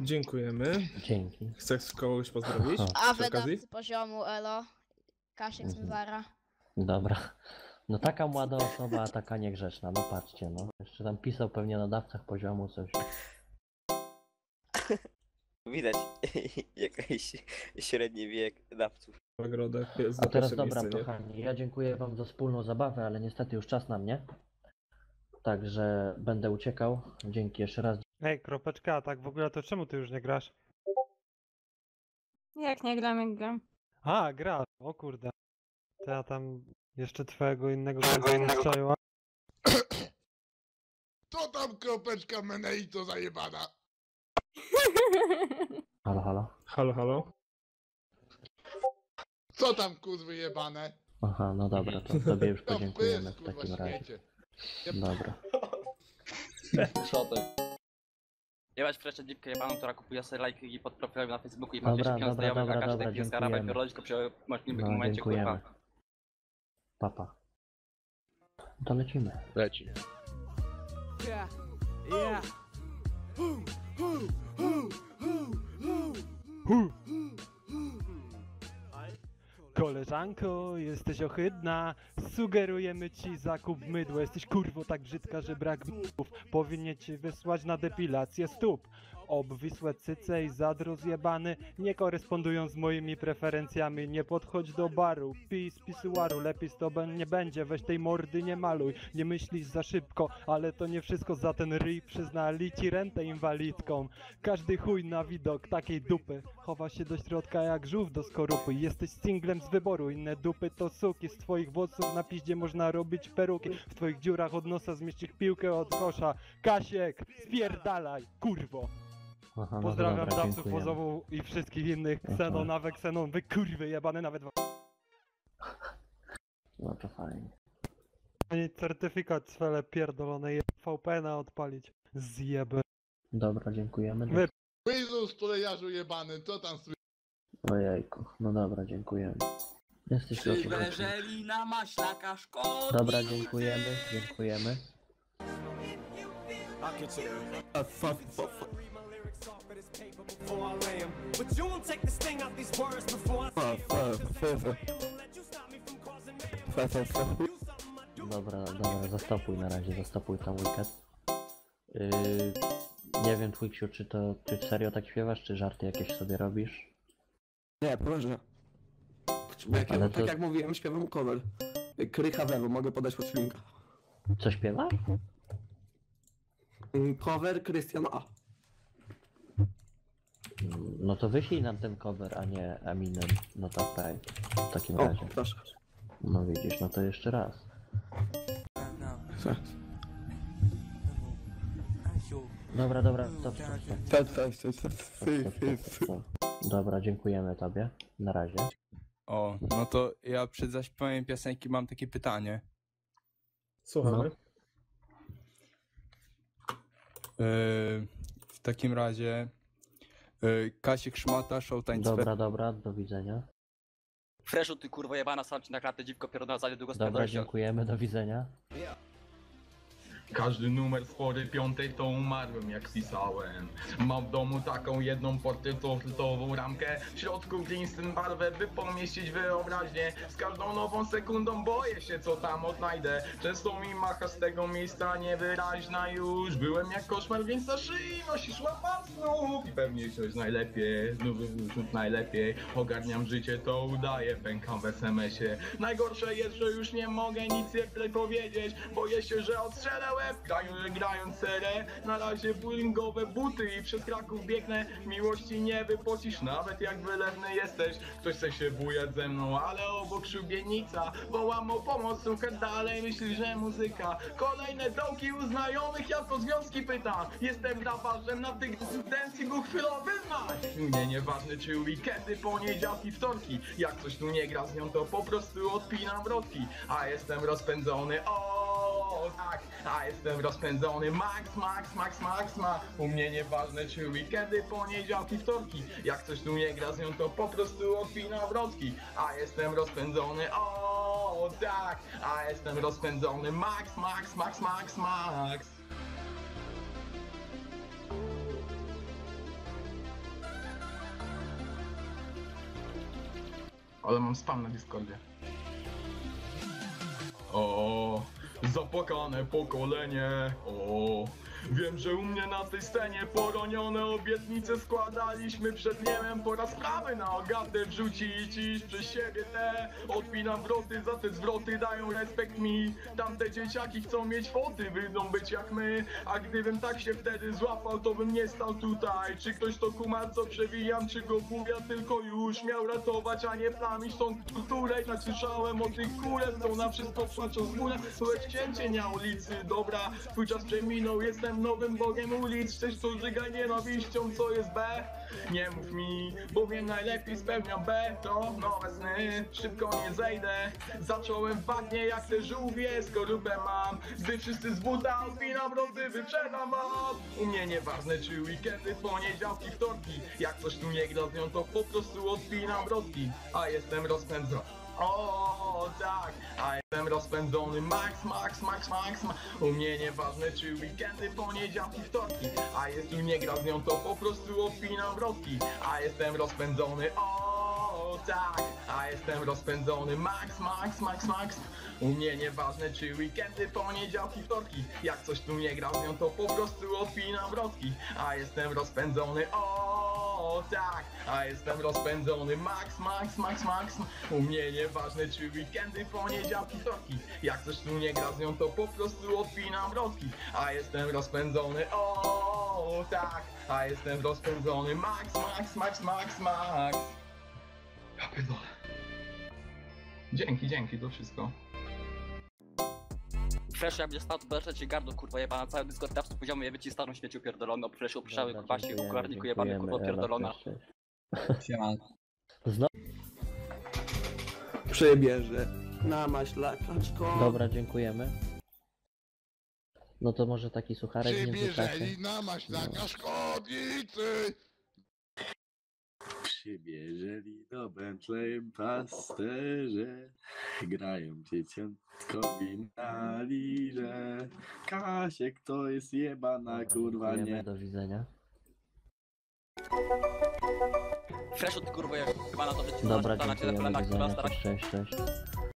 Dziękujemy. Dzięki. Chcesz kogoś pozdrowić? A Przy okazji? wydawcy poziomu, elo. Kasiek Mhm. Mywara. Dobra. No taka młoda osoba, a taka niegrzeczna. No patrzcie, no. Jeszcze tam pisał pewnie na dawcach poziomu coś. Widać jakiś średni wiek dawców. W ogrodach jest A na teraz dobra, miejsce, nie? kochani. Ja dziękuję wam za wspólną zabawę, ale niestety już czas na mnie. Także będę uciekał. Dzięki jeszcze raz. Ej, kropeczka, a tak w ogóle to czemu ty już nie grasz? Jak nie gram, jak gram. A, grasz, o kurde. To ja tam jeszcze twojego innego twojego innego strzeliła. Co tam kropeczka Meneito zajebana? Halo, halo. Halo, halo. Co tam kurwy jebane? Aha, no dobra, to tobie już To podziękujemy w kurwa, takim razie. śmiecie. Dobra. Jebać fresze dziwkę jebaną, która kupuje sobie lajki pod profilem na Facebooku i ma Dobra, 200 tysięcy dobra, znajomych, a dobra, każdy dobra, taki jest dziękujemy. pierdolić go przy możliwym No, momencie, dziękujemy. kurwa. Papa. To lecimy. Leci. Yeah. Yeah. Koleżanko, jesteś ohydna, sugerujemy ci zakup mydła, jesteś kurwo tak brzydka, że brak b***ów, powinien ci wysłać na depilację stóp. Obwisłe cyce i zadro zjebany nie korespondują z moimi preferencjami, nie podchodź do baru, pij z pisuaru, lepiej z tobą nie będzie, weź tej mordy nie maluj, nie myślisz za szybko, ale to nie wszystko za ten ryj przyznali ci rentę inwalidką. Każdy chuj na widok takiej dupy chowa się do środka jak żółw do skorupy. Jesteś singlem z wyboru, inne dupy to suki. Z twoich włosów na piździe można robić peruki. W twoich dziurach od nosa zmieścić piłkę od kosza. Kasiek, spierdalaj, kurwo! Aha, no Pozdrawiam dobra, dawców dziękujemy. pozowu i wszystkich innych. Xenon, nawet Xenon, wy kurwy jebane nawet wam. No to fajnie. Ani certyfikat swele pierdolone je VPN-a odpalić. Zjeby. Dobra, dziękujemy. Wy- Jezus, tulejarzu jebany, co tam słychać? Ojejku, no dobra, dziękujemy. Jesteś proszę. na maślaka szkodzi. Dobra, dziękujemy, dziękujemy. Dobra, dobra, zastopuj na razie, zastopuj tam weekend. Yy, nie wiem, Twixiu, czy to czy serio tak śpiewasz, czy żarty jakieś sobie robisz? Nie, proszę. Jak, Ale ja, to- Tak jak mówiłem, śpiewam cover. Krycha Wewu, mogę podać pod linka. Co śpiewasz? Mm, Cover Krystian A. No to wyślij nam ten cover, a nie Eminem Not Afraid. W takim O, razie. proszę. No widzisz, no to jeszcze raz. Tak. Dobra, dobra, stop, stop, stop. Tak, tak, tak, tak. stop, stop, stop, stop. Dobra, dziękujemy tobie. Na razie. O, no to ja przed zaśpiewaniem piosenki mam takie pytanie. Słuchamy. Yy, w takim razie Kasiek Szmata, Showtime Dobra, dobra, do widzenia. Freszu, ty kurwa jebana, sam ci na klatę dziwko pierdolona, za niedługo Dobra, dziękujemy, do widzenia. Każdy numer spory piątej to umarłem jak pisałem. Mam w domu taką jedną portretową ramkę. W środku Greenstein barwę by pomieścić wyobraźnię. Z każdą nową sekundą boję się co tam odnajdę. Często mi macha z tego miejsca niewyraźna już. Byłem jak koszmar więc na szyi nosisz łapa znów I pewnie coś najlepiej, znów znów najlepiej. Ogarniam życie to udaję, pękam w SMS-ie Najgorsze jest, że już nie mogę nic więcej powiedzieć. Boję się, że odstrzelę łeb, grając, grając serę Na razie bullyingowe buty i przez Kraków biegnę. Miłości nie wypocisz, nawet jak wylewny jesteś. Ktoś chce się bujać ze mną, ale obok szubienica. Wołam o pomoc, słuchaj dalej, myśli, że muzyka. Kolejne dołki u znajomych, ja to związki pytam. Jestem grabarzem na tych dancingu chwilowy znasz Mnie nieważne czy weekendy, poniedziałki, wtorki. Jak coś tu nie gra z nią, to po prostu odpinam wrotki A jestem rozpędzony, o tak, a jestem rozpędzony. Max, Max, Max, Max ma U mnie nieważne czy weekendy, poniedziałki, wtorki. Jak coś tu nie gra z nią to po prostu odpina wrotki. A jestem rozpędzony, o tak. A jestem rozpędzony. Max, Max, Max, Max, Max. Ale mam spam na Discordzie. O, zapłakane pokolenie. O, wiem, że u mnie na tej scenie poronione obietnice składaliśmy przed niemem po raz prawy na ogatę wrzucić iż przez siebie te. Odpinam wroty, za te zwroty dają respekt mi. Tamte dzieciaki chcą mieć foty, wyjdą być jak my. A gdybym tak się wtedy złapał, to bym nie stał tutaj. Czy ktoś to kuma, co przewijam, czy go buja, tylko już miał ratować, a nie plamić tą kulturę. Tak słyszałem o tych kurę, co na wszystko płaczą z górę. Byłeś cięcie na ulicy, dobra, twój czas przeminął, jestem nowym bogiem ulic. To żygaj nienawiścią, co jest B? Nie mów mi, bowiem najlepiej spełniam B. To nowe sny, szybko nie zejdę. Zacząłem w bagnie jak te żółwie Skorupę mam, gdy wszyscy z buta Odpinam roty, wyprzedam wam U mnie nieważne czy weekendy, poniedziałki, wtorki. Jak coś tu nie gra z nią to po prostu odpinam wrotki A jestem rozpędzony o tak, a jestem rozpędzony. Max, max, max, max, ma. U mnie nieważne czy weekendy, poniedziałki, wtorki. A tu nie gra z nią to po prostu odpinam wrotki A jestem rozpędzony, o tak, a jestem rozpędzony. Max, max, max, max. U mnie nieważne czy weekendy, poniedziałki, wtorki. Jak coś tu nie gra z nią to po prostu odpinam wrotki A jestem rozpędzony, o tak, a jestem rozpędzony. Max, max, max, max. U mnie nieważne czy weekendy, poniedziałki, wtorki. Jak coś tu nie gra z nią to po prostu odpinam wrotki A jestem rozpędzony, o tak, a jestem rozpędzony. Max, max, max, max, max. Ja pierdolę. Dzięki, dzięki, to wszystko Fresh jak będzie stał, to będę ci gardło kurwa jebana, cały Discord dawcy poziomu jebie ci starą śmieciu pierdolony, Fresh Dobra, kurwa się, kukarniku jebany kurwa pierdolona. Siema. Przebierze na maślakaczko. Dobra, dziękujemy. No to może taki sucharek międzyczasie. Przybierzeli na maślaka szkodnicy! Przybierzeli do Bentley pasterze, grają dzieciątkowi na lirze. Kasiek to jest jebana kurwa nie. do widzenia. Fresh od kurwa jebana to że ci Dobra, na dziękujemy, do widzenia, cześć, cześć, cześć.